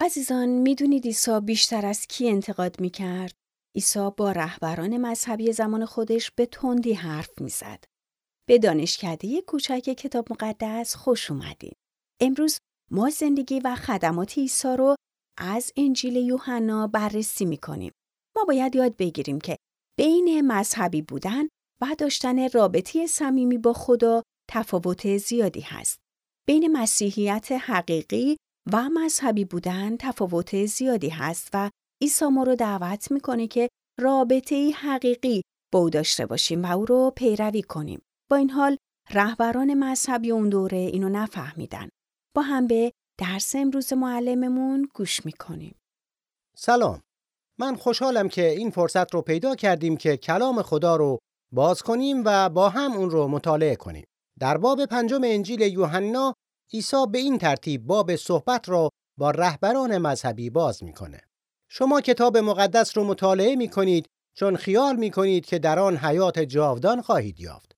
عزیزان می‌دونید عیسی بیشتر از کی انتقاد می‌کرد؟ عیسی با رهبران مذهبی زمان خودش به تندی حرف می‌زد. به دانشکده کوچک کتاب مقدس خوش اومدین. امروز ما زندگی و خدمات عیسی رو از انجیل یوحنا بررسی می‌کنیم. ما باید یاد بگیریم که بین مذهبی بودن و داشتن رابطه صمیمی با خدا تفاوت زیادی هست. بین مسیحیت حقیقی و مذهبی بودن تفاوت زیادی هست و عیسی ما رو دعوت می‌کنه که رابطه حقیقی با او داشته باشیم و او رو پیروی کنیم. با این حال رهبران مذهبی اون دوره اینو نفهمیدن. با هم به درس امروز معلممون گوش می‌کنیم. سلام. من خوشحالم که این فرصت رو پیدا کردیم که کلام خدا رو باز کنیم و با هم اون رو مطالعه کنیم. در باب پنجم انجیل یوحنا عیسی به این ترتیب باب صحبت را با رهبران مذهبی باز می‌کنه. شما کتاب مقدس رو مطالعه می کنید چون خیال می کنید که در آن حیات جاودان خواهید یافت.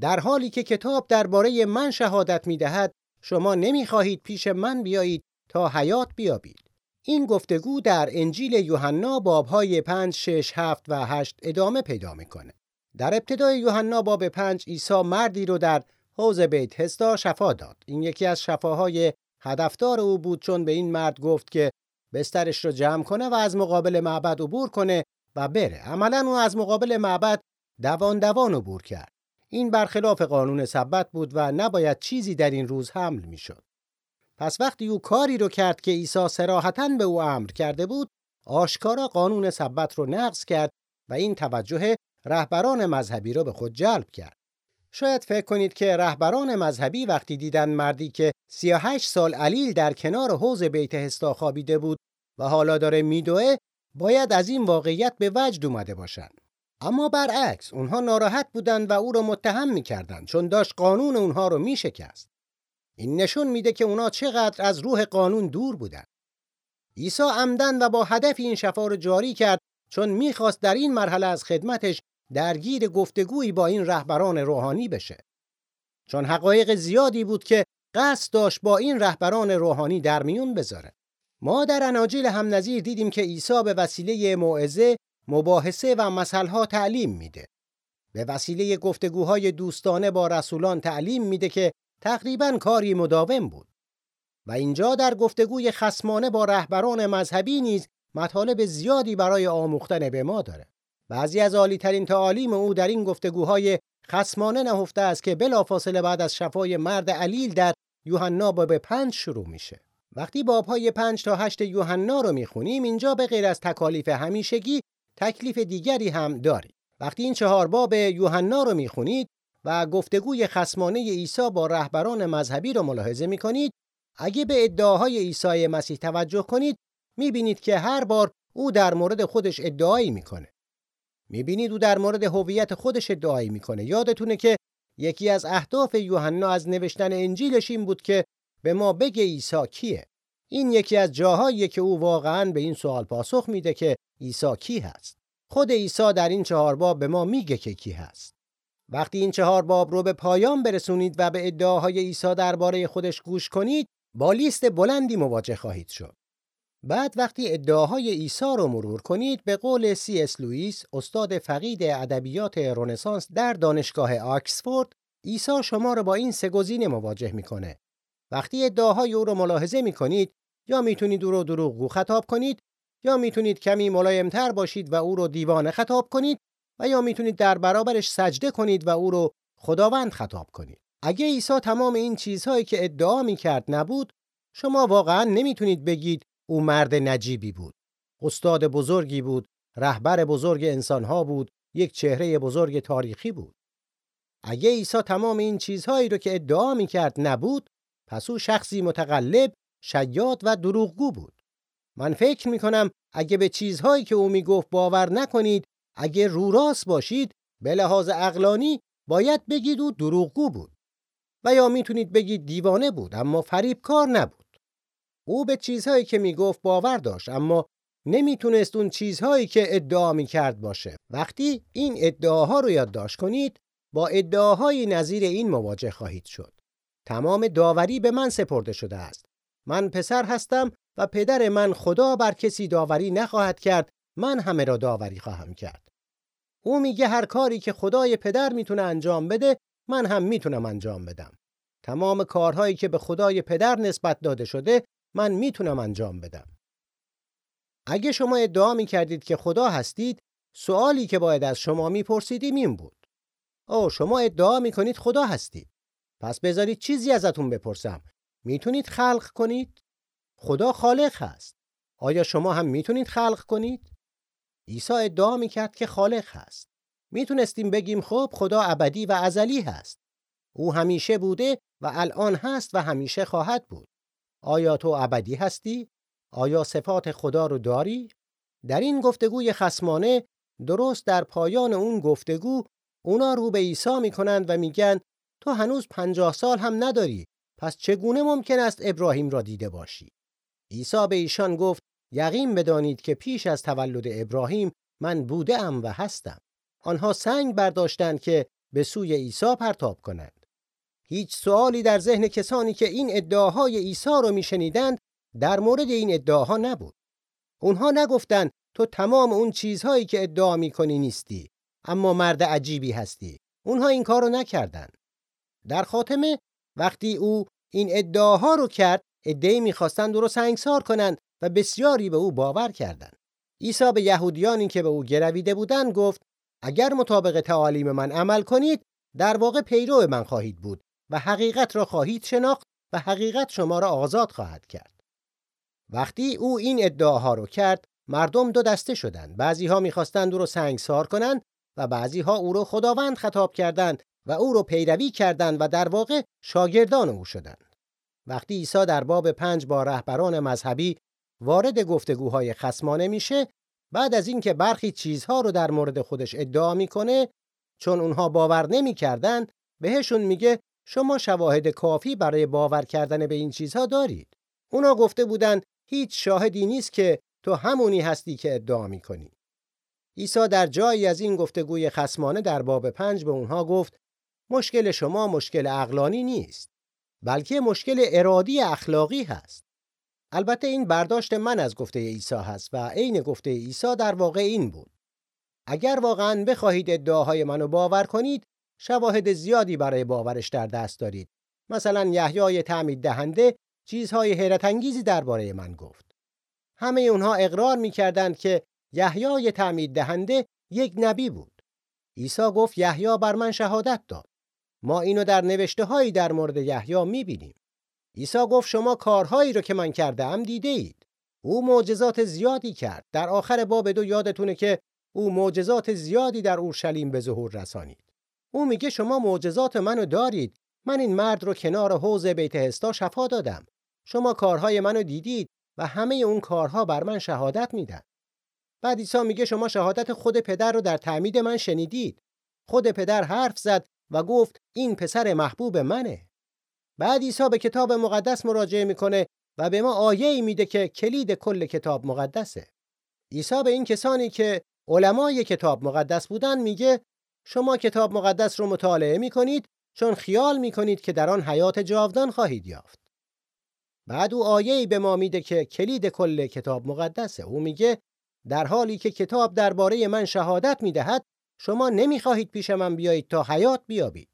در حالی که کتاب درباره من شهادت می دهد شما نمی خواهید پیش من بیایید تا حیات بیابید. این گفتگو در انجیل یوحنا بابهای 5 6 7 و 8 ادامه پیدا می‌کنه. در ابتدای یوحنا باب 5 عیسی مردی رو در حوض بیت هستا شفا داد. این یکی از شفاهای هدفدار او بود چون به این مرد گفت که بسترش رو جمع کنه و از مقابل معبد عبور کنه و بره. عملا او از مقابل معبد دوان دوان عبور کرد. این برخلاف قانون سبت بود و نباید چیزی در این روز حمل می‌شد. پس وقتی او کاری رو کرد که عیسی سراحتا به او امر کرده بود، آشکارا قانون سبت رو نقض کرد و این توجه رهبران مذهبی را به خود جلب کرد. شاید فکر کنید که رهبران مذهبی وقتی دیدن مردی که 38 سال علیل در کنار حوض بیت هستا خوابیده بود و حالا داره میدوه باید از این واقعیت به وجد اومده باشند. اما برعکس اونها ناراحت بودند و او را متهم می‌کردند چون داشت قانون اونها رو میشکست. این نشون میده که اونا چقدر از روح قانون دور بودند. عیسی عمدن و با هدف این شفا رو جاری کرد چون می‌خواست در این مرحله از خدمتش درگیر گفتگویی با این رهبران روحانی بشه. چون حقایق زیادی بود که قصد داشت با این رهبران روحانی در میون بذاره. ما در اناجیل هم نظیر دیدیم که عیسی به وسیله موعظه، مباحثه و مسئله تعلیم میده. به وسیله گفتگوهای دوستانه با رسولان تعلیم میده که تقریبا کاری مداوم بود. و اینجا در گفتگوی خسمانه با رهبران مذهبی نیز مطالب زیادی برای آموختن به ما داره. بعضی از عالیترین تعالیم او در این گفتگوهای خسمانه نهفته است که بلافاصله بعد از شفای مرد علیل در یوحنا باب پنج شروع میشه. وقتی بابهای پنج تا هشت یوحنا رو می‌خونیم اینجا به غیر از تکالیف همیشگی تکلیف دیگری هم داریم. وقتی این چهار باب یوحنا رو می‌خونید و گفتگوی خسمانه عیسی با رهبران مذهبی رو ملاحظه می‌کنید اگه به ادعاهای عیسی مسیح توجه کنید می‌بینید که هر بار او در مورد خودش ادعایی می‌کنه. می‌بینید او در مورد هویت خودش ادعایی می‌کنه. یادتونه که یکی از اهداف یوحنا از نوشتن انجیلش این بود که به ما بگه عیسی کیه. این یکی از جاهایی که او واقعا به این سوال پاسخ میده که عیسی کی هست. خود عیسی در این چهار باب به ما میگه که کی هست. وقتی این چهار باب رو به پایان برسونید و به ادعاهای عیسی درباره خودش گوش کنید، با لیست بلندی مواجه خواهید شد. بعد وقتی ادعاهای عیسی رو مرور کنید به قول سی اس لوئیس استاد فقید ادبیات رنسانس در دانشگاه آکسفورد عیسی شما رو با این سه گزینه مواجه می‌کنه. وقتی ادعاهای او رو ملاحظه می‌کنید یا می‌تونید او رو دروغگو خطاب کنید یا می‌تونید کمی ملایمتر باشید و او رو دیوانه خطاب کنید و یا می‌تونید در برابرش سجده کنید و او رو خداوند خطاب کنید. اگه عیسی تمام این چیزهایی که ادعا می‌کرد نبود شما واقعا نمی‌تونید بگید او مرد نجیبی بود. استاد بزرگی بود، رهبر بزرگ انسانها بود، یک چهره بزرگ تاریخی بود. اگه عیسی تمام این چیزهایی رو که ادعا می کرد نبود، پس او شخصی متقلب، شیاد و دروغگو بود. من فکر می کنم اگه به چیزهایی که او می گفت باور نکنید، اگه رو راست باشید، به لحاظ اقلانی باید بگید او دروغگو بود. و یا می‌تونید بگید دیوانه بود اما فریبکار نبود. او به چیزهایی که می‌گفت باور داشت اما نمی‌تونست اون چیزهایی که ادعا می‌کرد باشه. وقتی این ادعاها رو یادداشت کنید با ادعاهای نظیر این مواجه خواهید شد. تمام داوری به من سپرده شده است. من پسر هستم و پدر من خدا بر کسی داوری نخواهد کرد. من همه را داوری خواهم کرد. او میگه هر کاری که خدای پدر می‌تونه انجام بده من هم می‌تونم انجام بدم. تمام کارهایی که به خدای پدر نسبت داده شده من می‌تونم انجام بدم. اگه شما ادعا می‌کردید که خدا هستید سوالی که باید از شما میپرسیدیم این بود. او شما ادعا می‌کنید خدا هستید. پس بذارید چیزی ازتون بپرسم. می‌تونید خلق کنید؟ خدا خالق هست. آیا شما هم می‌تونید خلق کنید? عیسی ادعا می‌کرد که خالق هست. می‌تونستیم بگیم خب خدا ابدی و ازلی هست. او همیشه بوده و الان هست و همیشه خواهد بود. آیا تو ابدی هستی؟ آیا صفات خدا رو داری؟ در این گفتگوی خسمانه درست در پایان اون گفتگو اونا رو به عیسی می‌کنند و میگن تو هنوز پنجاه سال هم نداری پس چگونه ممکن است ابراهیم را دیده باشی؟ عیسی به ایشان گفت یقین بدانید که پیش از تولد ابراهیم من بوده ام و هستم. آنها سنگ برداشتند که به سوی عیسی پرتاب کنند. هیچ سوالی در ذهن کسانی که این ادعاهای عیسی را میشنیدند در مورد این ادعاها نبود. اونها نگفتند تو تمام اون چیزهایی که ادعا می‌کنی نیستی اما مرد عجیبی هستی. اونها این کارو نکردند. در خاتمه وقتی او این ادعاها رو کرد ادعی می‌خواستند او رو سنگسار کنند و بسیاری به او باور کردند. عیسی به یهودیانی که به او گرویده بودند گفت اگر مطابق تعالیم من عمل کنید در واقع پیرو من خواهید بود. و حقیقت را خواهید شناخت و حقیقت شما را آزاد خواهد کرد. وقتی او این ادعاها رو کرد مردم دو دسته شدند. بعضی ها می‌خواستند او را سنگسار کنند و بعضی ها او را خداوند خطاب کردند و او را پیروی کردند و در واقع شاگردان او شدند. وقتی عیسی در باب پنج با رهبران مذهبی وارد گفتگوهای خسمانه میشه بعد از اینکه برخی چیزها رو در مورد خودش ادعا می‌کنه چون اونها باور نمی‌کردن بهشون میگه شما شواهد کافی برای باور کردن به این چیزها دارید. اونا گفته بودن هیچ شاهدی نیست که تو همونی هستی که ادعا می‌کنی. عیسی در جایی از این گفتگوی خسمانه در باب پنج به اونها گفت مشکل شما مشکل اقلانی نیست بلکه مشکل ارادی اخلاقی هست. البته این برداشت من از گفته عیسی هست و عین گفته عیسی در واقع این بود. اگر واقعا بخواهید ادعاهای منو باور کنید شواهد زیادی برای باورش در دست دارید مثلا یحیای تعمید دهنده چیزهای حیرت انگیزی درباره من گفت همه اونها اقرار می‌کردند که یحیای تعمید دهنده یک نبی بود عیسی گفت یحیی بر من شهادت داد ما اینو در نوشته هایی در مورد یحیی می‌بینیم عیسی گفت شما کارهایی رو که من کرده ام دیده. او معجزات زیادی کرد. در آخر باب دو یادتونه که او معجزات زیادی در اورشلیم به ظهور رسانید. او میگه شما معجزات منو دارید. من این مرد رو کنار حوض بیت هستا شفا دادم. شما کارهای منو دیدید و همه اون کارها بر من شهادت میدن. بعد عیسی میگه شما شهادت خود پدر رو در تعمید من شنیدید. خود پدر حرف زد و گفت این پسر محبوب منه. بعد عیسی به کتاب مقدس مراجعه می‌کنه و به ما آیه‌ای میده که کلید کل کتاب مقدسه. عیسی به این کسانی که علمای کتاب مقدس بودن میگه شما کتاب مقدس رو مطالعه می‌کنید چون خیال می‌کنید که در آن حیات جاودان خواهید یافت. بعد او آیه‌ای به ما میده که کلید کل کتاب مقدسه. او میگه در حالی که کتاب درباره من شهادت می‌دهد شما نمی‌خواهید پیش من بیایید تا حیات بیابید.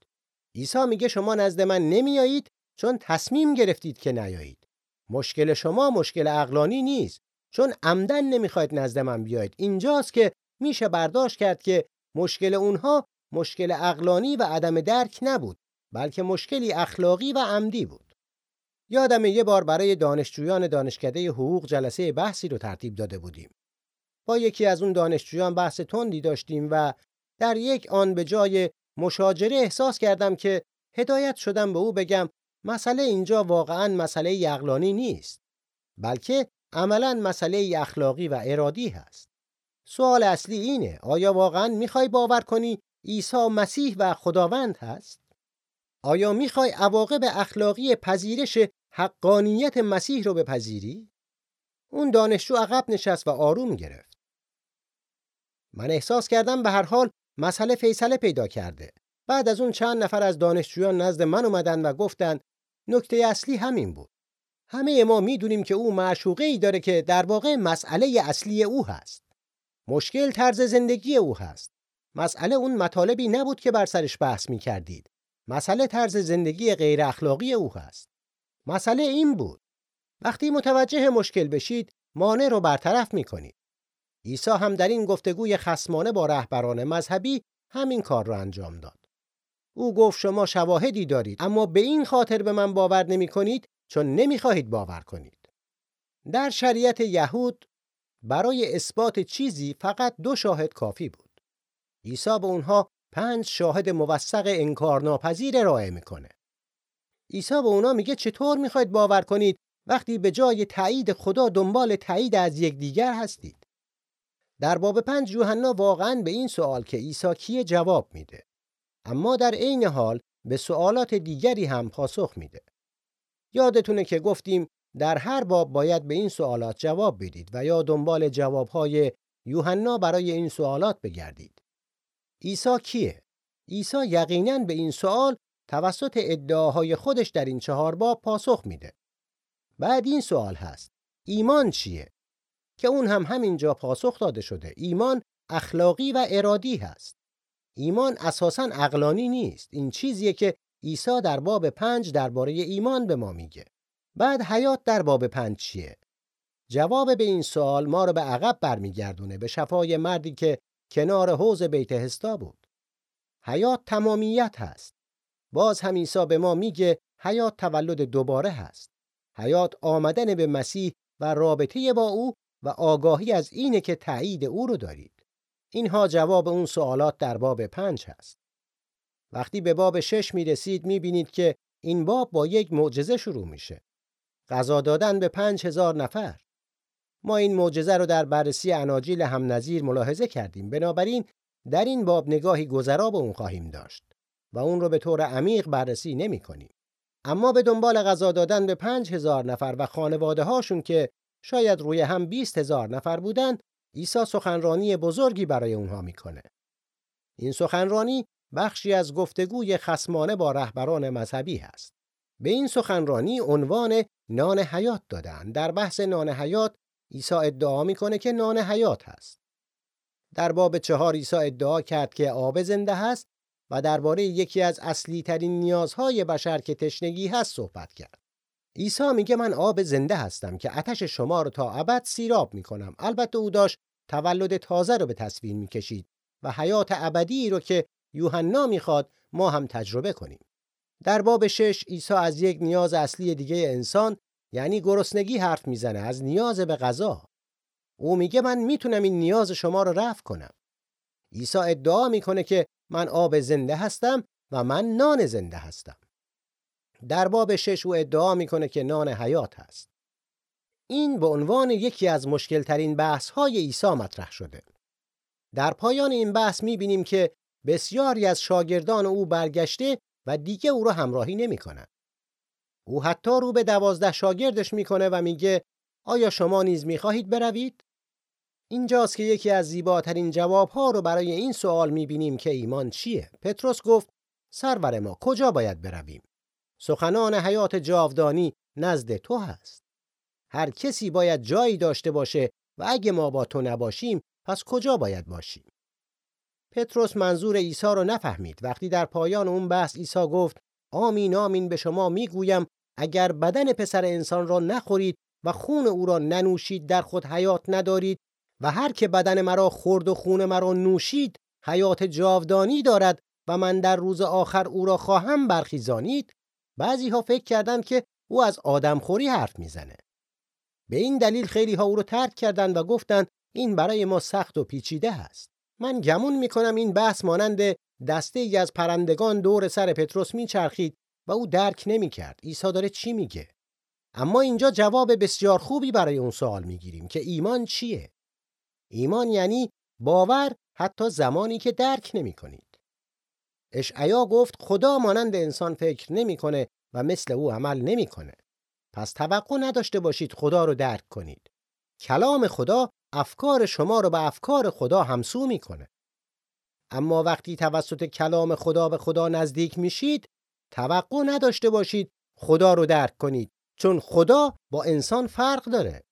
عیسی میگه شما نزد من نمیایید چون تصمیم گرفتید که نیایید مشکل شما مشکل اقلانی نیست چون عمدن نمی‌خواید نزد من بیایید اینجاست که میشه برداشت کرد که مشکل اونها مشکل اقلانی و عدم درک نبود بلکه مشکلی اخلاقی و عمدی بود. یادم یه بار برای دانشجویان دانشکده حقوق جلسه بحثی رو ترتیب داده بودیم. با یکی از اون دانشجویان بحث تندی داشتیم و در یک آن به جای مشاجره احساس کردم که هدایت شدم به او بگم مسئله اینجا واقعا مسئله یغلانی نیست بلکه عملا مسئله اخلاقی و ارادی هست. سوال اصلی اینه آیا واقعا می‌خوای باور کنی عیسی مسیح و خداوند هست آیا می‌خوای عواقب اخلاقی پذیرش حقانیت مسیح رو بپذیری اون دانشجو عقب نشست و آروم گرفت من احساس کردم به هر حال مسئله فیصله پیدا کرده بعد از اون چند نفر از دانشجویان نزد من اومدن و گفتند نکته اصلی همین بود. همه ما می‌دونیم که او معشوقه ای داره که در واقع مسئله اصلی او هست. مشکل طرز زندگی او هست. مسئله اون مطالبی نبود که بر سرش بحث می کردید. مسئله طرز زندگی غیر اخلاقی او هست. مسئله این بود. وقتی متوجه مشکل بشید، مانع رو برطرف می کنید. عیسی هم در این گفتگوی خسمانه با رهبران مذهبی همین کار را انجام داد. او گفت شما شواهدی دارید اما به این خاطر به من باور نمی کنید چون نمی خواهید باور کنید. در شریعت یهود برای اثبات چیزی فقط دو شاهد کافی بود. عیسی به اونها پنج شاهد موثق انکارناپذیر ارائه می‌کنه. عیسی به اونا میگه چطور می‌خواید باور کنید وقتی به جای تایید خدا دنبال تایید از یکدیگر هستید. در باب پنج یوحنا واقعا به این سوال که عیسی کیه جواب میده. اما در عین حال به سوالات دیگری هم پاسخ میده. یادتونه که گفتیم در هر باب باید به این سوالات جواب بدید و یا دنبال جوابهای یوحنا برای این سوالات بگردید. عیسی کیه؟ عیسی یقینا به این سوال توسط ادعاهای خودش در این چهار باب پاسخ میده. بعد این سوال هست ایمان چیه؟ که اون هم همینجا پاسخ داده شده. ایمان اخلاقی و ارادی هست. ایمان اساسا عقلانی نیست. این چیزیه که عیسی در باب پنج درباره ایمان به ما میگه. بعد حیات در باب پنج چیه؟ جواب به این سوال ما رو به عقب برمیگردونه به شفای مردی که کنار حوز بیت هستا بود. حیات تمامیت هست. باز هم عیسی به ما میگه حیات تولد دوباره هست. حیات آمدن به مسیح و رابطه با او و آگاهی از اینه که تایید او رو دارید. اینها جواب اون سوالات در باب پنج هست. وقتی به باب شش می رسید که این باب با یک معجزه شروع میشه. غذا دادن به پنج هزار نفر. ما این معجزه رو در بررسی اناجیل هم نظیر ملاحظه کردیم. بنابراین در این باب نگاهی گذرا به اون خواهیم داشت و اون رو به طور عمیق بررسی نمی کنیم. اما به دنبال غذا دادن به پنج هزار نفر و خانواده هاشون که شاید روی هم بیست هزار نفر بودن عیسی سخنرانی بزرگی برای اونها می‌کنه. این سخنرانی بخشی از گفتگوی خسمانه با رهبران مذهبی هست. به این سخنرانی عنوان نان حیات دادن. در بحث نان حیات عیسی ادعا می‌کنه که نان حیات هست. در باب چهار عیسی ادعا کرد که آب زنده هست و درباره یکی از اصلی ترین نیازهای بشر که تشنگی هست صحبت کرد. عیسی میگه من آب زنده هستم که آتش شما رو تا ابد سیراب می‌کنم. البته او داشت تولد تازه رو به تصویر می‌کشید و حیات ابدی رو که یوحنا می‌خواد ما هم تجربه کنیم. در باب شش عیسی از یک نیاز اصلی دیگه انسان یعنی گرسنگی حرف می‌زنه از نیاز به غذا. او میگه من می‌تونم این نیاز شما رو رفع کنم. عیسی ادعا می‌کنه که من آب زنده هستم و من نان زنده هستم. در باب شش او ادعا می‌کنه که نان حیات هست. این به عنوان یکی از مشکلترین بحث های عیسی مطرح شده. در پایان این بحث می‌بینیم که بسیاری از شاگردان او برگشته و دیگه او را همراهی نمی‌کنند. او حتی رو به دوازده شاگردش می‌کنه و میگه آیا شما نیز می‌خواهید بروید؟ اینجاست که یکی از زیباترین جوابها رو برای این سوال می‌بینیم که ایمان چیه؟ پتروس گفت سرور ما کجا باید برویم؟ سخنان حیات جاودانی نزد تو هست. هر کسی باید جایی داشته باشه و اگه ما با تو نباشیم پس کجا باید باشیم؟ پتروس منظور عیسی رو نفهمید. وقتی در پایان اون بحث عیسی گفت آمین آمین به شما می‌گویم اگر بدن پسر انسان را نخورید و خون او را ننوشید در خود حیات ندارید و هر که بدن مرا خورد و خون مرا نوشید حیات جاودانی دارد و من در روز آخر او را خواهم برخیزانید بعضی ها فکر کردند که او از آدمخوری حرف می‌زنه. به این دلیل خیلی ها او را ترک کردند و گفتند این برای ما سخت و پیچیده است. من گمون می‌کنم این بحث مانند دسته ای از پرندگان دور سر پتروس میچرخید و او درک نمی‌کرد عیسی داره چی میگه اما اینجا جواب بسیار خوبی برای اون سوال می‌گیریم که ایمان چیه ایمان یعنی باور حتی زمانی که درک نمی کنید. اشعیا گفت خدا مانند انسان فکر نمی‌کنه و مثل او عمل نمی‌کنه. پس توقع نداشته باشید خدا رو درک کنید. کلام خدا افکار شما رو به افکار خدا همسو می‌کنه. اما وقتی توسط کلام خدا به خدا نزدیک میشید، توقع نداشته باشید خدا رو درک کنید چون خدا با انسان فرق داره.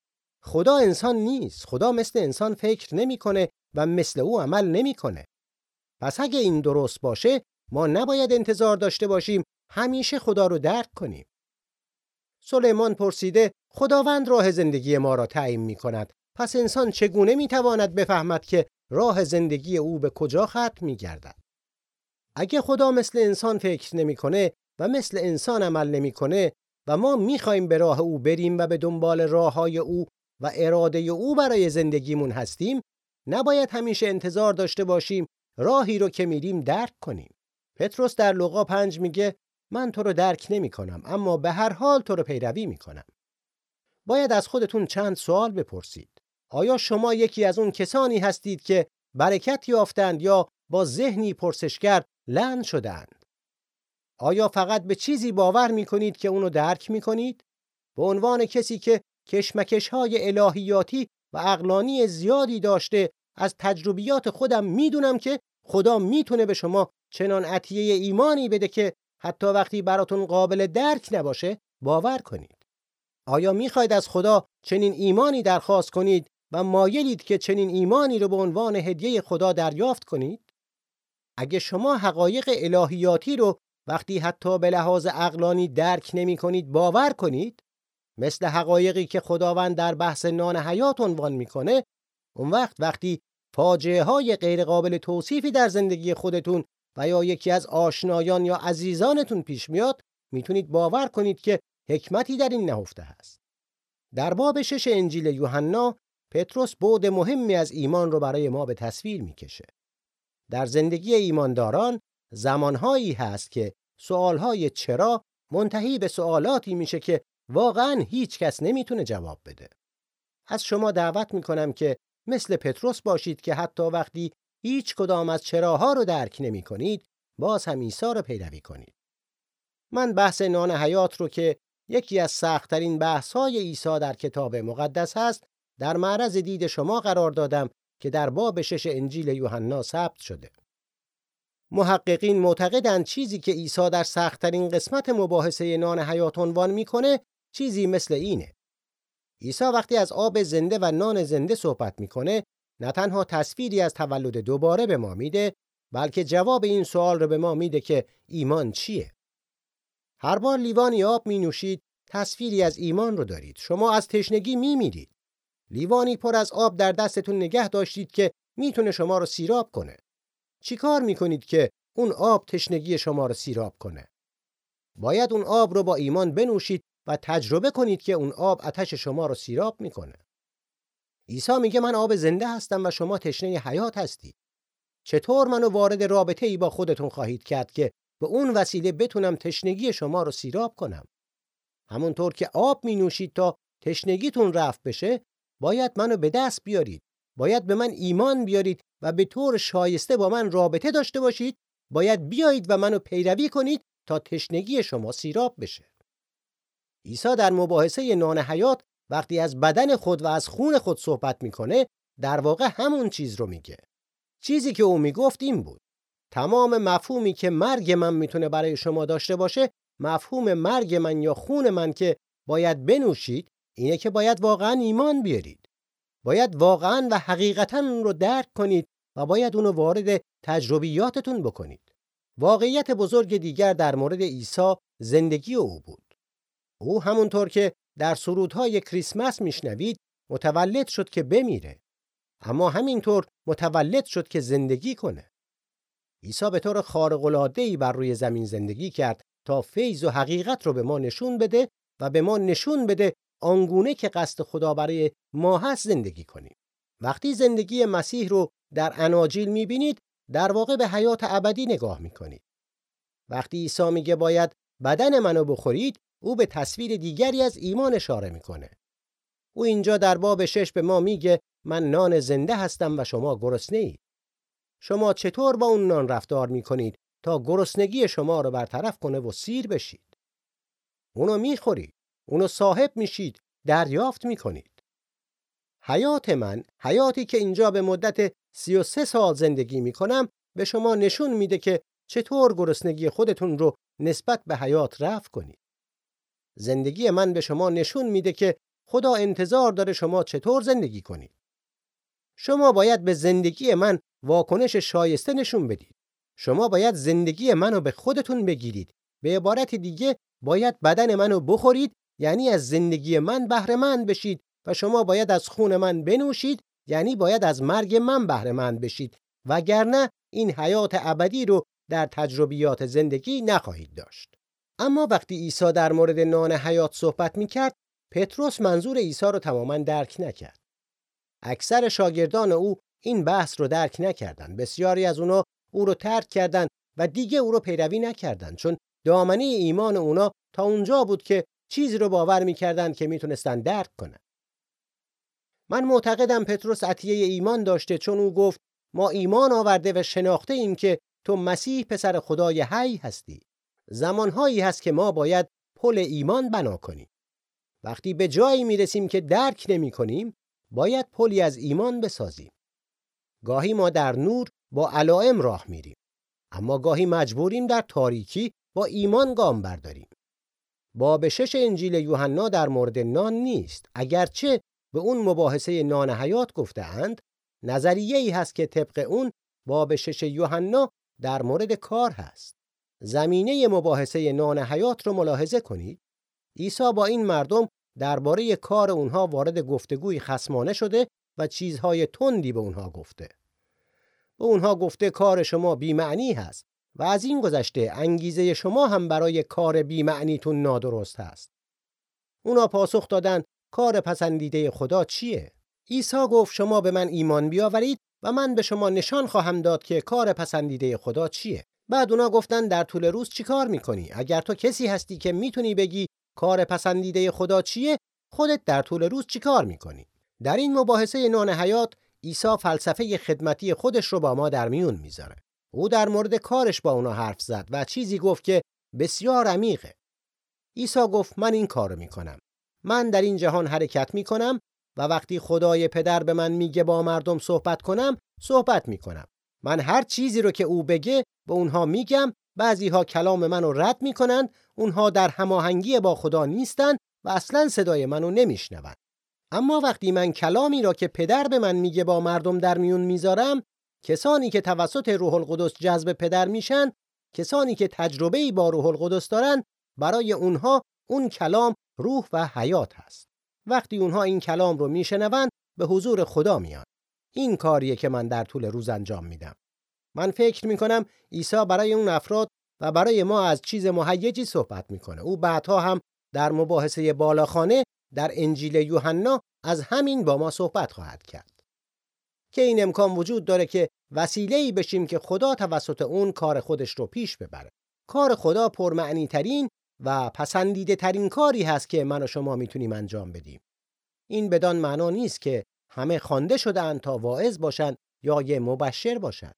خدا انسان نیست. خدا مثل انسان فکر نمی‌کنه و مثل او عمل نمی‌کنه. پس اگه این درست باشه ما نباید انتظار داشته باشیم همیشه خدا رو درک کنیم. سلیمان پرسیده خداوند راه زندگی ما را تعیین می کند. پس انسان چگونه می تواند بفهمد که راه زندگی او به کجا ختم می گردد؟ اگه خدا مثل انسان فکر نمی‌کنه و مثل انسان عمل نمی‌کنه و ما می‌خوایم به راه او بریم و به دنبال راه های او و اراده او برای زندگیمون هستیم نباید همیشه انتظار داشته باشیم راهی رو که میریم درک کنیم پتروس در لوقا پنج میگه من تو رو درک نمی کنم اما به هر حال تو رو پیروی می کنم. باید از خودتون چند سوال بپرسید. آیا شما یکی از اون کسانی هستید که برکت یافتند یا با ذهنی پرسشگر لعن شدند؟ آیا فقط به چیزی باور می کنید که اونو درک می کنید؟ به عنوان کسی که کشمکش های الهیاتی و اقلانی زیادی داشته از تجربیات خودم می‌دونم که خدا می‌تونه به شما چنان عطیه ایمانی بده که حتی وقتی براتون قابل درک نباشه باور کنید. آیا می‌خواید از خدا چنین ایمانی درخواست کنید و مایلید که چنین ایمانی رو به عنوان هدیه خدا دریافت کنید؟ اگه شما حقایق الهیاتی رو وقتی حتی به لحاظ اقلانی درک نمی کنید باور کنید مثل حقایقی که خداوند در بحث نان حیات عنوان می‌کنه اون وقت وقتی فاجعه های غیر قابل توصیفی در زندگی خودتون و یا یکی از آشنایان یا عزیزانتون پیش میاد می‌تونید باور کنید که حکمتی در این نهفته هست. در باب شش انجیل یوحنا پتروس بود مهمی از ایمان رو برای ما به تصویر می‌کشه. در زندگی ایمانداران زمانهایی هست که سوالهای چرا منتهی به سوالاتی میشه که واقعا هیچ کس نمی‌تونه جواب بده. از شما دعوت می‌کنم که مثل پتروس باشید که حتی وقتی هیچ کدام از چراها رو درک نمی کنید باز هم عیسی رو پیروی کنید. من بحث نان حیات رو که یکی از سختترین بحث های عیسی در کتاب مقدس هست در معرض دید شما قرار دادم که در باب شش انجیل یوحنا ثبت شده. محققین معتقدند چیزی که عیسی در سختترین قسمت مباحثه نان حیات عنوان می‌کنه چیزی مثل اینه. عیسی وقتی از آب زنده و نان زنده صحبت می‌کنه نه تنها تصویری از تولد دوباره به ما میده بلکه جواب این سوال رو به ما میده که ایمان چیه هر بار لیوانی آب می نوشید تصویری از ایمان رو دارید شما از تشنگی می میرید لیوانی پر از آب در دستتون نگه داشتید که می‌تونه شما رو سیراب کنه چیکار می‌کنید که اون آب تشنگی شما رو سیراب کنه باید اون آب رو با ایمان بنوشید و تجربه کنید که اون آب آتش شما رو سیراب می‌کنه عیسی میگه من آب زنده هستم و شما تشنه حیات هستید. چطور منو وارد رابطه ای با خودتون خواهید کرد که به اون وسیله بتونم تشنگی شما رو سیراب کنم؟ همونطور که آب می نوشید تا تشنگیتون رفت بشه، باید منو به دست بیارید. باید به من ایمان بیارید و به طور شایسته با من رابطه داشته باشید. باید بیایید و منو پیروی کنید تا تشنگی شما سیراب بشه. عیسی در مباحثه نان حیات وقتی از بدن خود و از خون خود صحبت می‌کنه در واقع همون چیز رو میگه چیزی که او می‌گفت این بود تمام مفهومی که مرگ من می‌تونه برای شما داشته باشه مفهوم مرگ من یا خون من که باید بنوشید اینه که باید واقعا ایمان بیارید. باید واقعا و حقیقتا اون رو درک کنید و باید اونو وارد تجربیاتتون بکنید. واقعیت بزرگ دیگر در مورد عیسی زندگی او بود. او همونطور که در سرودهای کریسمس میشنوید متولد شد که بمیره. اما همینطور متولد شد که زندگی کنه. عیسی به طور خارق بر روی زمین زندگی کرد تا فیض و حقیقت رو به ما نشون بده و به ما نشون بده آنگونه که قصد خدا برای ما هست زندگی کنیم وقتی زندگی مسیح رو در اناجیل می‌بینید در واقع به حیات ابدی نگاه می‌کنید وقتی عیسی میگه باید بدن منو بخورید او به تصویر دیگری از ایمان اشاره می‌کنه. او اینجا در باب شش به ما میگه من نان زنده هستم و شما گرسنه اید. شما چطور با اون نان رفتار می‌کنید تا گرسنگی شما رو برطرف کنه و سیر بشید؟ اونو می‌خورید. اونو صاحب میشید. دریافت می‌کنید. حیات من، حیاتی که اینجا به مدت 33 سال زندگی می‌کنم به شما نشون میده که چطور گرسنگی خودتون رو نسبت به حیات رفع کنید. زندگی من به شما نشون میده که خدا انتظار داره شما چطور زندگی کنید. شما باید به زندگی من واکنش شایسته نشون بدید. شما باید زندگی منو به خودتون بگیرید. به عبارت دیگه باید بدن منو بخورید یعنی از زندگی من بهره مند بشید و شما باید از خون من بنوشید یعنی باید از مرگ من بهره مند بشید وگرنه این حیات ابدی رو در تجربیات زندگی نخواهید داشت. اما وقتی عیسی در مورد نان حیات صحبت می کرد، پتروس منظور عیسی رو تماما درک نکرد. اکثر شاگردان او این بحث رو درک نکردند. بسیاری از اونا او رو ترک کردند و دیگه او رو پیروی نکردند چون دامنه ایمان اونا تا اونجا بود که چیزی رو باور می‌کردند که می‌تونستن درک کنند. من معتقدم پتروس عطیه ایمان داشته چون او گفت ما ایمان آورده و شناخته ایم که تو مسیح پسر خدای حی هستی. زمانهایی هست که ما باید پل ایمان بنا کنیم. وقتی به جایی می‌رسیم که درک نمی کنیم، باید پلی از ایمان بسازیم. گاهی ما در نور با علائم راه میریم. اما گاهی مجبوریم در تاریکی با ایمان گام برداریم. باب شش انجیل یوحنا در مورد نان نیست. اگرچه به اون مباحثه نان حیات گفتهاند، نظریه ای هست که طبق اون باب شش یوحنا در مورد کار هست. زمینه مباحثه نان حیات رو ملاحظه کنید. عیسی با این مردم درباره کار اونها وارد گفتگوی خسمانه شده و چیزهای تندی به اونها گفته. به اونها گفته کار شما بیمعنی هست و از این گذشته انگیزه شما هم برای کار بیمعنیتون نادرست هست. اونا پاسخ دادن کار پسندیده خدا چیه؟ عیسی گفت شما به من ایمان بیاورید و من به شما نشان خواهم داد که کار پسندیده خدا چیه. بعد اونا گفتن در طول روز چیکار می‌کنی؟ اگر تو کسی هستی که می‌تونی بگی کار پسندیده خدا چیه؟ خودت در طول روز چیکار می‌کنی؟ در این مباحثه نان حیات عیسی فلسفه خدمتی خودش رو با ما در میون می‌ذاره. او در مورد کارش با اونا حرف زد و چیزی گفت که بسیار عمیقه. عیسی گفت من این کارو می‌کنم. من در این جهان حرکت می‌کنم و وقتی خدای پدر به من میگه با مردم صحبت کنم صحبت می‌کنم من هر چیزی رو که او بگه به اونها میگم بعضی ها کلام منو رد می‌کنن اونها در هماهنگی با خدا نیستن و اصلا صدای منو نمیشنون اما وقتی من کلامی را که پدر به من میگه با مردم در میون می‌ذارم کسانی که توسط روح القدس جذب پدر میشن کسانی که تجربه ای با روح القدس دارن برای اونها اون کلام روح و حیات هست. وقتی اونها این کلام رو میشنوند به حضور خدا میان. این کاریه که من در طول روز انجام میدم. من فکر می‌کنم عیسی برای اون افراد و برای ما از چیز مهیجی صحبت می‌کنه. او بعدها هم در مباحثه بالاخانه در انجیل یوحنا از همین با ما صحبت خواهد کرد. که این امکان وجود داره که وسیله‌ای بشیم که خدا توسط اون کار خودش رو پیش ببره کار خدا پرمعنی ترین و پسندیده ترین کاری هست که من و شما می‌تونیم انجام بدیم. این بدان معنا نیست که همه خوانده شدن تا واعظ باشند یا یه مبشر باشند.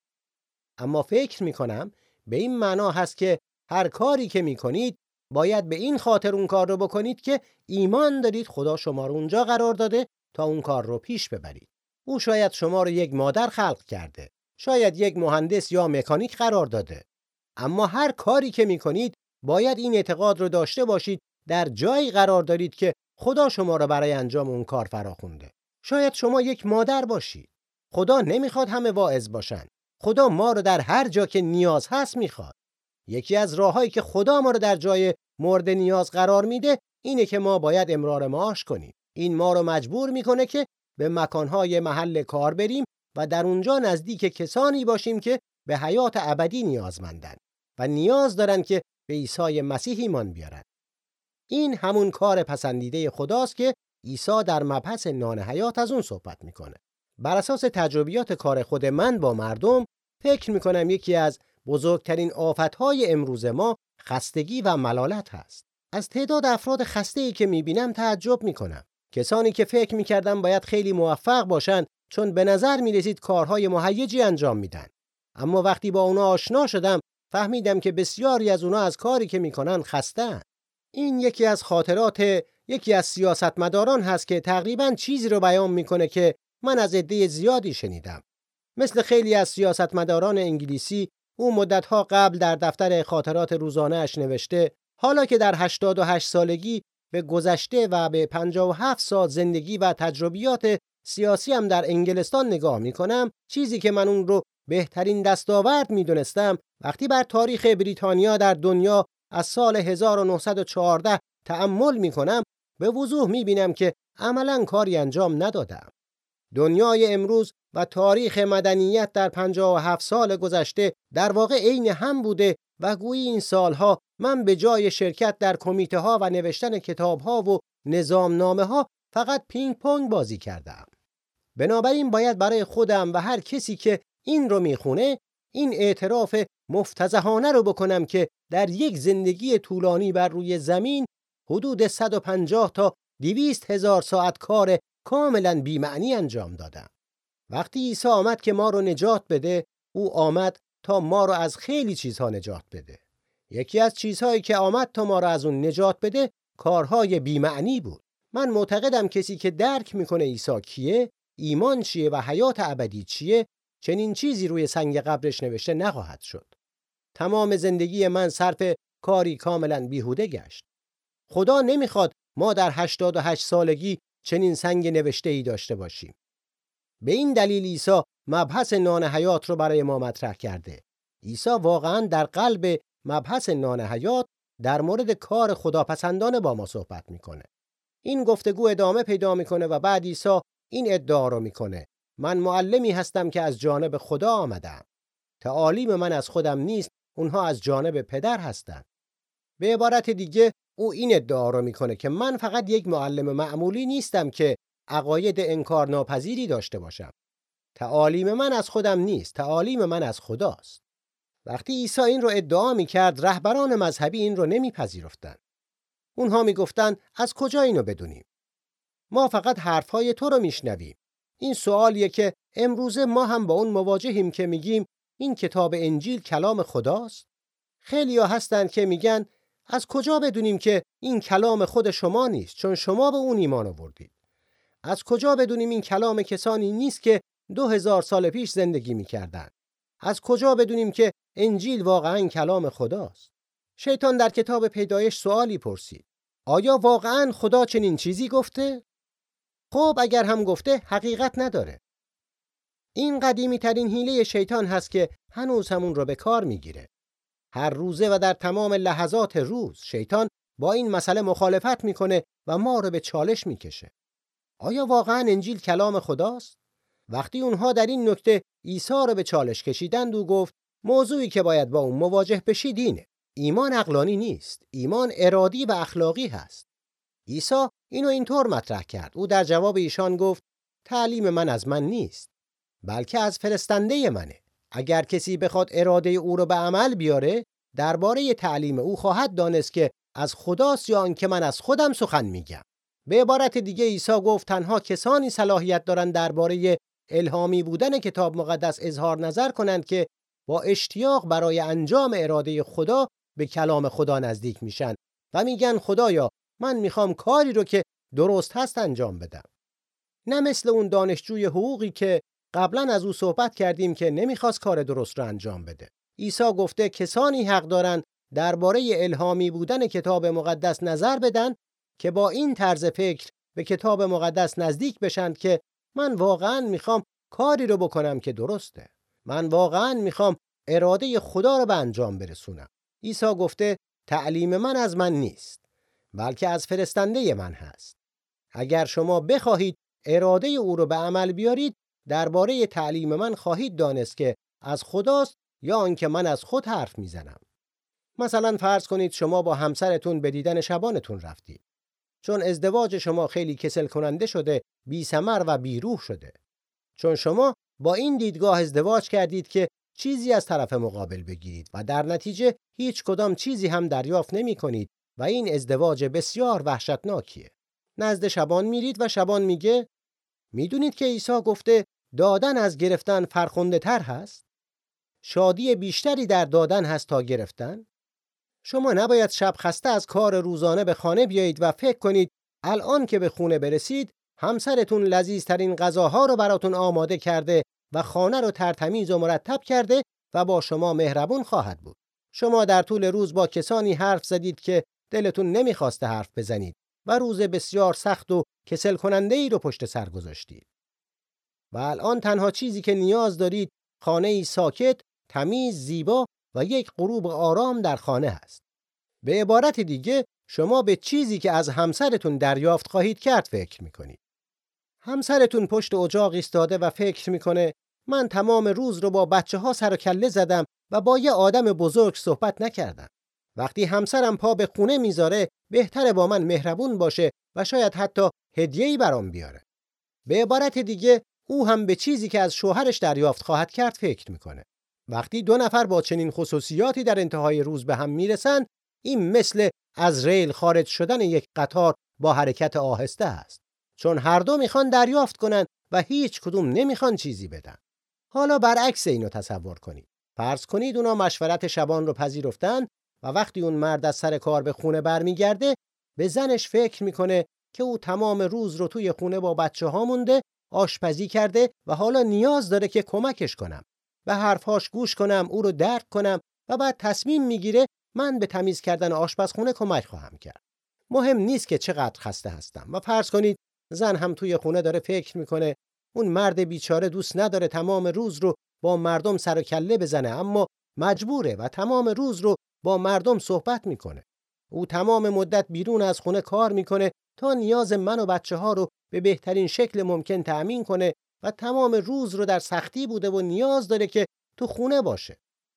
اما فکر می‌کنم به این معنا هست که هر کاری که می‌کنید باید به این خاطر اون کار رو بکنید که ایمان دارید خدا شما رو اونجا قرار داده تا اون کار رو پیش ببرید. او شاید شما رو یک مادر خلق کرده. شاید یک مهندس یا مکانیک قرار داده. اما هر کاری که می‌کنید باید این اعتقاد رو داشته باشید در جایی قرار دارید که خدا شما را برای انجام اون کار فراخونده. شاید شما یک مادر باشید. خدا نمی‌خواد همه واعظ باشن. خدا ما رو در هر جا که نیاز هست می‌خواد. یکی از راههایی که خدا ما رو در جای مورد نیاز قرار میده اینه که ما باید امرار معاش کنیم. این ما رو مجبور می‌کنه که به مکانهای محل کار بریم و در اونجا نزدیک کسانی باشیم که به حیات ابدی نیازمندن و نیاز دارن که به عیسی مسیح ایمان بیارن. این همون کار پسندیده خداست که عیسی در مبحث نان حیات از اون صحبت می‌کنه. بر اساس تجربیات کار خود من با مردم فکر می‌کنم یکی از بزرگترین آفتهای امروز ما خستگی و ملالت هست. از تعداد افراد خسته ای که می‌بینم تعجب می‌کنم. کسانی که فکر می‌کردم باید خیلی موفق باشن چون به نظر می‌رسید کارهای مهیجی انجام میدن. اما وقتی با اونا آشنا شدم فهمیدم که بسیاری از اونا از کاری که می‌کنن خستن. این یکی از خاطرات یکی از سیاستمداران هست که تقریبا چیزی رو بیان می‌کنه که من از عده زیادی شنیدم. مثل خیلی از سیاستمداران انگلیسی او مدتها قبل در دفتر خاطرات روزانه اش نوشته حالا که در 88 سالگی به گذشته و به 57 سال زندگی و تجربیات سیاسی هم در انگلستان نگاه می کنم چیزی که من اون رو بهترین دستاورد می دونستم وقتی بر تاریخ بریتانیا در دنیا از سال 1914 تأمل می کنم به وضوح می بینم که عملا کاری انجام ندادم. دنیای امروز و تاریخ مدنیت در 57 سال گذشته در واقع عین هم بوده و گویی این سالها من به جای شرکت در کمیته ها و نوشتن کتاب ها و نظامنامه ها فقط پینگ پونگ بازی کردم. بنابراین باید برای خودم و هر کسی که این رو می‌خونه این اعتراف مفتزهانه رو بکنم که در یک زندگی طولانی بر روی زمین حدود 150 تا 200 هزار ساعت کار کاملا بیمعنی انجام دادم. وقتی عیسی آمد که ما رو نجات بده او آمد تا ما رو از خیلی چیزها نجات بده. یکی از چیزهایی که آمد تا ما رو از اون نجات بده کارهای بیمعنی بود. من معتقدم کسی که درک می‌کنه عیسی کیه ایمان چیه و حیات ابدی چیه چنین چیزی روی سنگ قبرش نوشته نخواهد شد تمام زندگی من صرف کاری کاملا بیهوده گشت خدا نمی‌خواد ما در 88 سالگی چنین سنگ نوشته ای داشته باشیم به این دلیل عیسی مبحث نان حیات رو برای ما مطرح کرده. عیسی واقعا در قلب مبحث نان حیات در مورد کار خداپسندانه با ما صحبت می‌کنه. این گفتگو ادامه پیدا می‌کنه و بعد عیسی این ادعا رو می‌کنه. من معلمی هستم که از جانب خدا آمدم تعالیم من از خودم نیست اونها از جانب پدر هستند. به عبارت دیگه او این ادعا رو می‌کنه که من فقط یک معلم معمولی نیستم که عقاید انکار ناپذیری داشته باشم. تعالیم من از خودم نیست تعالیم من از خداست. وقتی عیسی این رو ادعا می‌کرد رهبران مذهبی این رو نمیپذیرفتند. اونها می‌گفتند از کجا اینو بدونیم؟ ما فقط حرفهای تو رو میشنویم. این سوالیه که امروزه ما هم با اون مواجهیم که میگیم این کتاب انجیل کلام خداست؟ خیلیا هستند که میگن از کجا بدونیم که این کلام خود شما نیست چون شما به اون ایمان آوردید؟ از کجا بدونیم این کلام کسانی نیست که دو هزار سال پیش زندگی می‌کردند از کجا بدونیم که انجیل واقعا کلام خداست؟ شیطان در کتاب پیدایش سوالی پرسید. آیا واقعا خدا چنین چیزی گفته؟ خب اگر هم گفته حقیقت نداره. این قدیمی ترین حیله شیطان هست که هنوز همون رو به کار می‌گیره. هر روزه و در تمام لحظات روز شیطان با این مسئله مخالفت می‌کنه و ما رو به چالش می‌کشه. آیا واقعا انجیل کلام خداست؟ وقتی اونها در این نکته عیسی رو به چالش کشیدند و گفت موضوعی که باید با اون مواجه بشی دینه ایمان عقلانی نیست. ایمان ارادی و اخلاقی هست. عیسی اینو اینطور مطرح کرد. او در جواب ایشان گفت تعلیم من از من نیست بلکه از فرستنده منه. اگر کسی بخواد اراده او رو به عمل بیاره درباره تعلیم او خواهد دانست که از خداست یا آنکه من از خودم سخن میگم. به عبارت دیگه عیسی گفت تنها کسانی صلاحیت دارند درباره الهامی بودن کتاب مقدس اظهار نظر کنند که با اشتیاق برای انجام اراده خدا به کلام خدا نزدیک میشن و میگن خدایا من می‌خوام کاری رو که درست هست انجام بدم. نه مثل اون دانشجوی حقوقی که قبلا از او صحبت کردیم که نمی‌خواست کار درست رو انجام بده. عیسی گفته کسانی حق دارند درباره الهامی بودن کتاب مقدس نظر بدن که با این طرز فکر به کتاب مقدس نزدیک بشن که من واقعا می‌خوام کاری رو بکنم که درسته. من واقعا می‌خوام اراده خدا رو به انجام برسونم. عیسی گفته تعلیم من از من نیست بلکه از فرستنده من هست. اگر شما بخواهید اراده او رو به عمل بیارید درباره تعلیم من خواهید دانست که از خداست یا آنکه من از خود حرف می‌زنم. مثلا فرض کنید شما با همسرتون به دیدن شبانتون رفتید. چون ازدواج شما خیلی کسل کننده شده بی سمر و بی روح شده چون شما با این دیدگاه ازدواج کردید که چیزی از طرف مقابل بگیرید و در نتیجه هیچ کدام چیزی هم دریافت نمی کنید و این ازدواج بسیار وحشتناکیه. نزد شبان میرید و شبان میگه می‌دونید که عیسی گفته دادن از گرفتن فرخنده تر هست؟ شادی بیشتری در دادن هست تا گرفتن؟ شما نباید شب خسته از کار روزانه به خانه بیایید و فکر کنید الان که به خونه برسید همسرتون لذیذترین غذاها رو براتون آماده کرده و خانه رو ترتمیز و مرتب کرده و با شما مهربون خواهد بود. شما در طول روز با کسانی حرف زدید که دلتون نمی‌خواسته حرف بزنید و روز بسیار سخت و کسل کننده ای رو پشت سر گذاشتید. و الان تنها چیزی که نیاز دارید خانه ای ساکت، تمیز، زیبا و یک غروب آرام در خانه هست. به عبارت دیگه شما به چیزی که از همسرتون دریافت خواهید کرد فکر می‌کنید. همسرتون پشت اجاق ایستاده و فکر می‌کنه من تمام روز رو با بچه ها سر و کله زدم و با یه آدم بزرگ صحبت نکردم. وقتی همسرم پا به خونه می‌ذاره بهتره با من مهربون باشه و شاید حتی هدیه‌ای برام بیاره. به عبارت دیگه او هم به چیزی که از شوهرش دریافت خواهد کرد فکر می‌کنه. وقتی دو نفر با چنین خصوصیاتی در انتهای روز به هم می‌رسن این مثل از ریل خارج شدن یک قطار با حرکت آهسته است. چون هر دو می‌خوان دریافت کنن و هیچ کدوم نمی‌خوان چیزی بدن. حالا برعکس اینو تصور کنید. فرض کنید اونا مشورت شبان رو پذیرفتن و وقتی اون مرد از سر کار به خونه برمیگرده به زنش فکر می‌کنه که او تمام روز رو توی خونه با بچه ها مونده آشپزی کرده و حالا نیاز داره که کمکش کنم. به حرفهاش گوش کنم او رو درک کنم و بعد تصمیم می‌گیره من به تمیز کردن آشپزخونه کمک خواهم کرد. مهم نیست که چقدر خسته هستم و فرض کنید زن هم توی خونه داره فکر می‌کنه اون مرد بیچاره دوست نداره تمام روز رو با مردم سر و کله بزنه اما مجبوره و تمام روز رو با مردم صحبت می‌کنه. او تمام مدت بیرون از خونه کار می‌کنه تا نیاز من و بچه ها رو به بهترین شکل ممکن تأمین کنه و تمام روز رو در سختی بوده و نیاز داره که تو خونه باشه.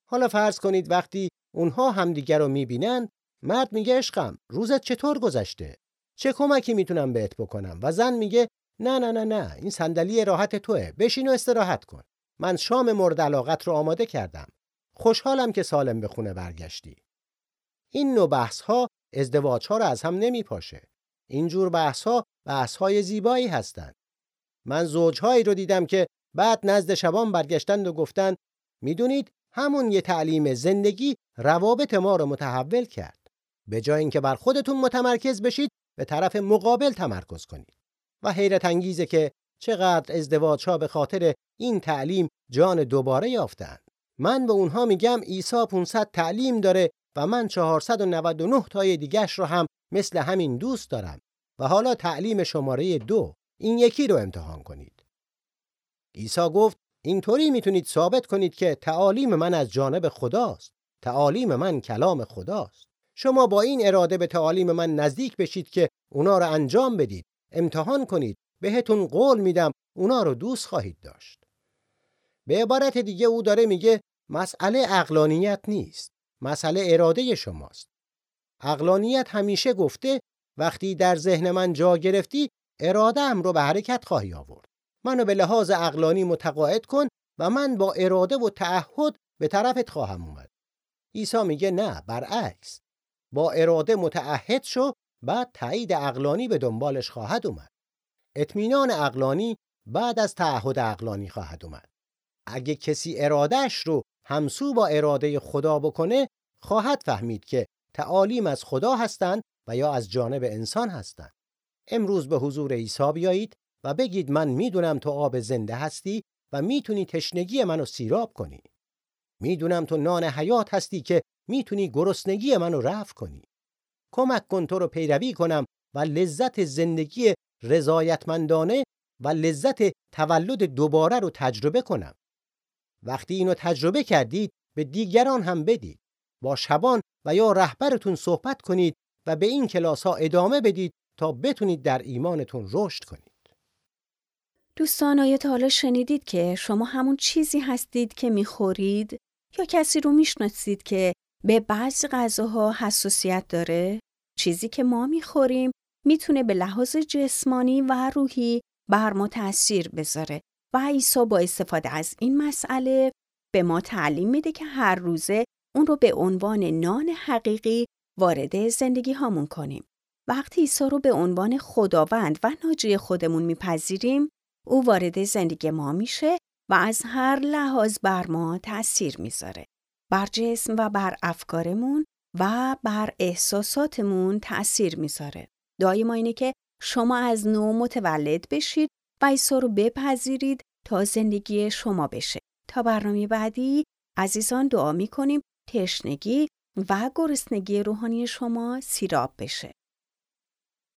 حالا فرض کنید وقتی اونها همدیگر رو می‌بینن مرد میگه عشقم روزت چطور گذشته؟ چه کمکی می‌تونم بهت بکنم؟ و زن میگه نه نه نه نه این صندلی راحت توه بشین و استراحت کن. من شام مورد علاقت رو آماده کردم. خوشحالم که سالم به خونه برگشتی. این نوع بحث ها ازدواج ها رو از هم نمیپاشه. اینجور بحث ها بحث های زیبایی هستند. من زوجهایی رو دیدم که بعد نزد شبان برگشتند و گفتند می‌دونید همون یه تعلیم زندگی روابط ما رو متحول کرد. به جای اینکه بر خودتون متمرکز بشید به طرف مقابل تمرکز کنید. و حیرت انگیزه که چقدر ازدواج ها به خاطر این تعلیم جان دوباره یافتند. من به اونها میگم عیسی 500 تعلیم داره و من 499 تای دیگش رو هم مثل همین دوست دارم و حالا تعلیم شماره دو این یکی رو امتحان کنید. عیسی گفت اینطوری می‌تونید ثابت کنید که تعالیم من از جانب خداست. تعالیم من کلام خداست. شما با این اراده به تعالیم من نزدیک بشید که اونا رو انجام بدید. امتحان کنید. بهتون قول میدم اونا رو دوست خواهید داشت. به عبارت دیگه او داره میگه مسئله اقلانیت نیست. مسئله اراده شماست. اقلانیت همیشه گفته وقتی در ذهن من جا گرفتی اراده ام رو به حرکت خواهی آورد. منو به لحاظ اقلانی متقاعد کن و من با اراده و تعهد به طرفت خواهم اومد. عیسی میگه نه برعکس. با اراده متعهد شو بعد تایید اقلانی به دنبالش خواهد اومد. اطمینان اقلانی بعد از تعهد اقلانی خواهد اومد. اگه کسی ارادهش رو همسو با اراده خدا بکنه خواهد فهمید که تعالیم از خدا هستند و یا از جانب انسان هستند. امروز به حضور عیسی بیایید و بگید من می‌دونم تو آب زنده هستی و می‌تونی تشنگی منو سیراب کنی. می‌دونم تو نان حیات هستی که می‌تونی گرسنگی منو رفع کنی. کمک کن تو رو پیروی کنم و لذت زندگی رضایتمندانه و لذت تولد دوباره رو تجربه کنم. وقتی اینو تجربه کردید به دیگران هم بدید. با شبان و یا رهبرتون صحبت کنید و به این کلاس ها ادامه بدید تا بتونید در ایمانتون رشد کنید. دوستان آیا تا حالا شنیدید که شما همون چیزی هستید که می‌خورید یا کسی رو می‌شناسید که به بعضی غذاها حساسیت داره؟ چیزی که ما می‌خوریم می‌تونه به لحاظ جسمانی و روحی بر ما تأثیر بذاره و عیسی با استفاده از این مسئله به ما تعلیم میده که هر روزه اون رو به عنوان نان حقیقی وارد زندگی هامون کنیم. وقتی عیسی رو به عنوان خداوند و ناجی خودمون میپذیریم، او وارد زندگی ما میشه و از هر لحاظ بر ما تأثیر می‌ذاره. بر جسم و بر افکارمون و بر احساساتمون تأثیر می‌ذاره. دعای ما اینه که شما از نو متولد بشید و عیسی رو بپذیرید تا زندگی شما بشه. تا برنامه بعدی عزیزان دعا می‌کنیم تشنگی و گرسنگی روحانی شما سیراب بشه.